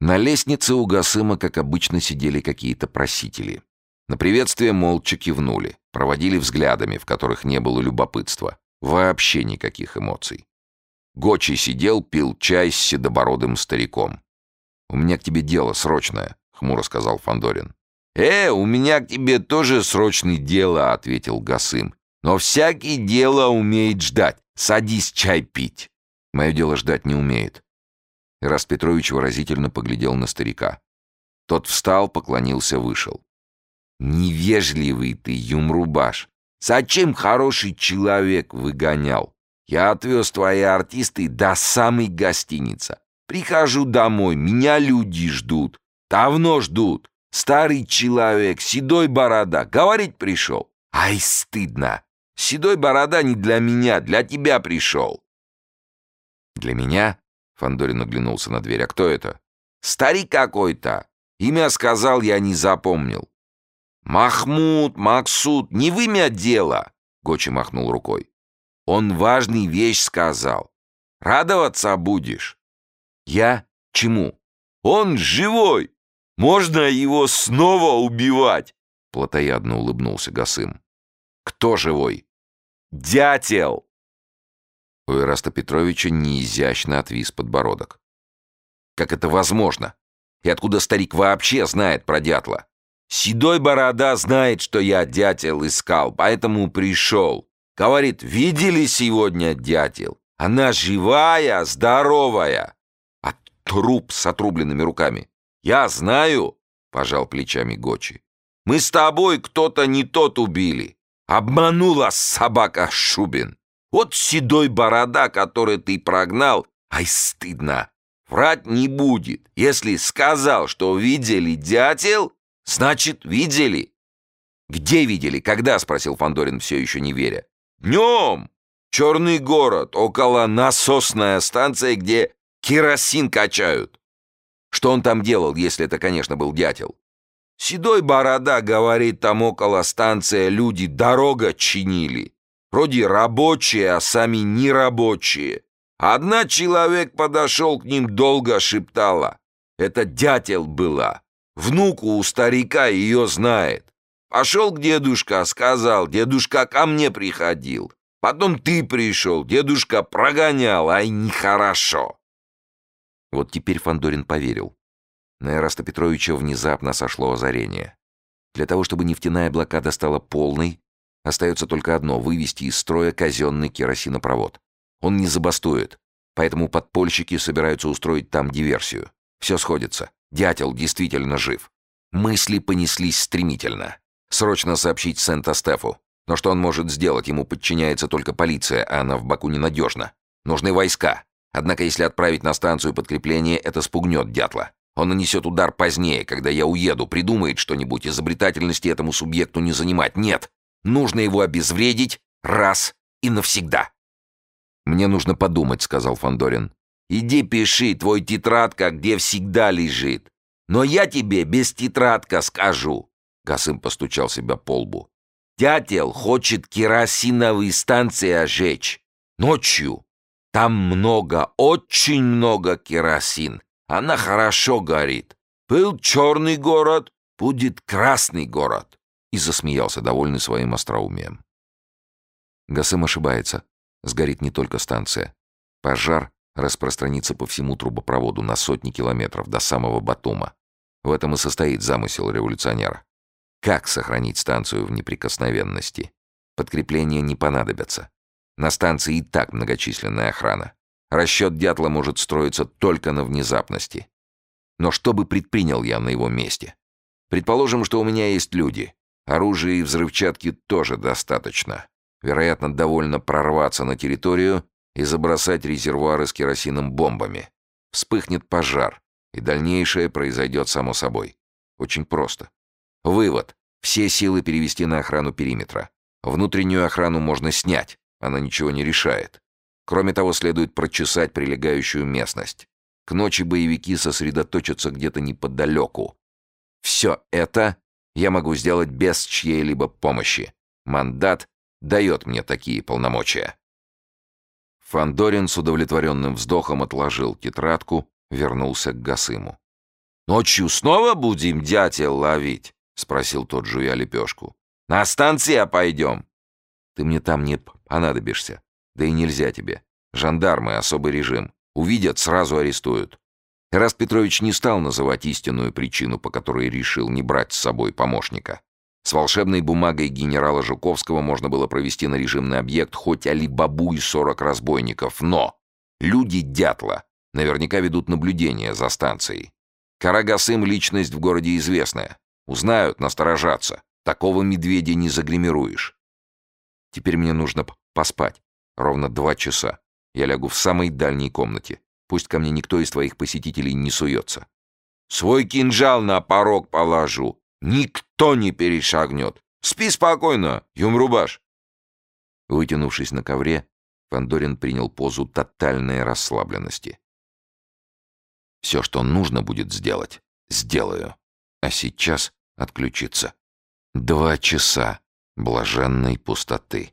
На лестнице у Гасыма, как обычно, сидели какие-то просители. На приветствие молча кивнули, проводили взглядами, в которых не было любопытства. Вообще никаких эмоций. Гочи сидел, пил чай с седобородым стариком. «У меня к тебе дело срочное», — хмуро сказал Фандорин. «Э, у меня к тебе тоже срочное дело», — ответил Гасым. «Но всякий дело умеет ждать. Садись чай пить». «Мое дело ждать не умеет». Ираст Петрович выразительно поглядел на старика. Тот встал, поклонился, вышел. «Невежливый ты, юмрубаш! Зачем хороший человек выгонял? Я отвез твои артисты до самой гостиницы. Прихожу домой, меня люди ждут. Давно ждут. Старый человек, седой борода, говорить пришел. Ай, стыдно. Седой борода не для меня, для тебя пришел. Для меня? Фандорин оглянулся на дверь. А кто это? Старик какой-то. Имя сказал, я не запомнил. «Махмуд, Максуд, не в имя дело!» Гочи махнул рукой. «Он важный вещь сказал. Радоваться будешь?» «Я? Чему?» «Он живой! Можно его снова убивать!» Платоядно улыбнулся Гасым. «Кто живой?» «Дятел!» У Ираста Петровича неизящно отвис подбородок. «Как это возможно? И откуда старик вообще знает про дятла?» Седой борода знает, что я дятел искал, поэтому пришел. Говорит, видели сегодня дятел? Она живая, здоровая. А труп с отрубленными руками. Я знаю, пожал плечами Гочи. Мы с тобой кто-то не тот убили. Обманула собака Шубин. Вот седой борода, который ты прогнал, ай, стыдно. Врать не будет. Если сказал, что видели дятел, «Значит, видели?» «Где видели? Когда?» — спросил Фандорин, все еще не веря. «Днем! Черный город, около насосная станция, где керосин качают». Что он там делал, если это, конечно, был дятел? Седой борода говорит, там около станции люди дорога чинили. Вроде рабочие, а сами не рабочие. Одна человек подошел к ним, долго шептала. Это дятел была. Внуку у старика ее знает. Пошел к дедушка, сказал, дедушка ко мне приходил. Потом ты пришел, дедушка прогонял, ай, нехорошо. Вот теперь Фандорин поверил. На Эраста Петровича внезапно сошло озарение. Для того, чтобы нефтяная блокада стала полной, остается только одно — вывести из строя казенный керосинопровод. Он не забастует, поэтому подпольщики собираются устроить там диверсию. Все сходится. Дятел действительно жив. Мысли понеслись стремительно. Срочно сообщить Сент-Астефу. Но что он может сделать? Ему подчиняется только полиция, а она в Баку ненадежна. Нужны войска. Однако если отправить на станцию подкрепление, это спугнет дятла. Он нанесет удар позднее, когда я уеду, придумает что-нибудь, изобретательности этому субъекту не занимать. Нет, нужно его обезвредить раз и навсегда. «Мне нужно подумать», — сказал Фандорин. Иди пиши, твой тетрадка где всегда лежит. Но я тебе без тетрадка скажу. Касым постучал себя по лбу. Дятел хочет керосиновые станции ожечь. Ночью. Там много, очень много керосин. Она хорошо горит. Был черный город, будет красный город. И засмеялся, довольный своим остроумием. Гасым ошибается. Сгорит не только станция. Пожар распространиться по всему трубопроводу на сотни километров до самого Батума. В этом и состоит замысел революционера. Как сохранить станцию в неприкосновенности? Подкрепления не понадобятся. На станции и так многочисленная охрана. Расчет дятла может строиться только на внезапности. Но что бы предпринял я на его месте? Предположим, что у меня есть люди. Оружия и взрывчатки тоже достаточно. Вероятно, довольно прорваться на территорию и забросать резервуары с керосином бомбами. Вспыхнет пожар, и дальнейшее произойдет само собой. Очень просто. Вывод. Все силы перевести на охрану периметра. Внутреннюю охрану можно снять, она ничего не решает. Кроме того, следует прочесать прилегающую местность. К ночи боевики сосредоточатся где-то неподалеку. Все это я могу сделать без чьей-либо помощи. Мандат дает мне такие полномочия. Фандорин с удовлетворенным вздохом отложил тетрадку, вернулся к Гасыму. «Ночью снова будем дятел ловить?» — спросил тот, жуя лепешку. «На станции пойдем». «Ты мне там не понадобишься. Да и нельзя тебе. Жандармы — особый режим. Увидят, сразу арестуют». Раз Петрович не стал называть истинную причину, по которой решил не брать с собой помощника. С волшебной бумагой генерала Жуковского можно было провести на режимный объект хоть Алибабу и 40 разбойников, но люди Дятла наверняка ведут наблюдение за станцией. Карагасым — личность в городе известная. Узнают, насторожатся. Такого медведя не загримируешь. Теперь мне нужно поспать. Ровно два часа. Я лягу в самой дальней комнате. Пусть ко мне никто из твоих посетителей не суется. Свой кинжал на порог положу. Никто не перешагнет. Спи спокойно, Юмрубаш. Вытянувшись на ковре, Фандорин принял позу тотальной расслабленности. Все, что нужно будет сделать, сделаю. А сейчас отключиться. Два часа блаженной пустоты.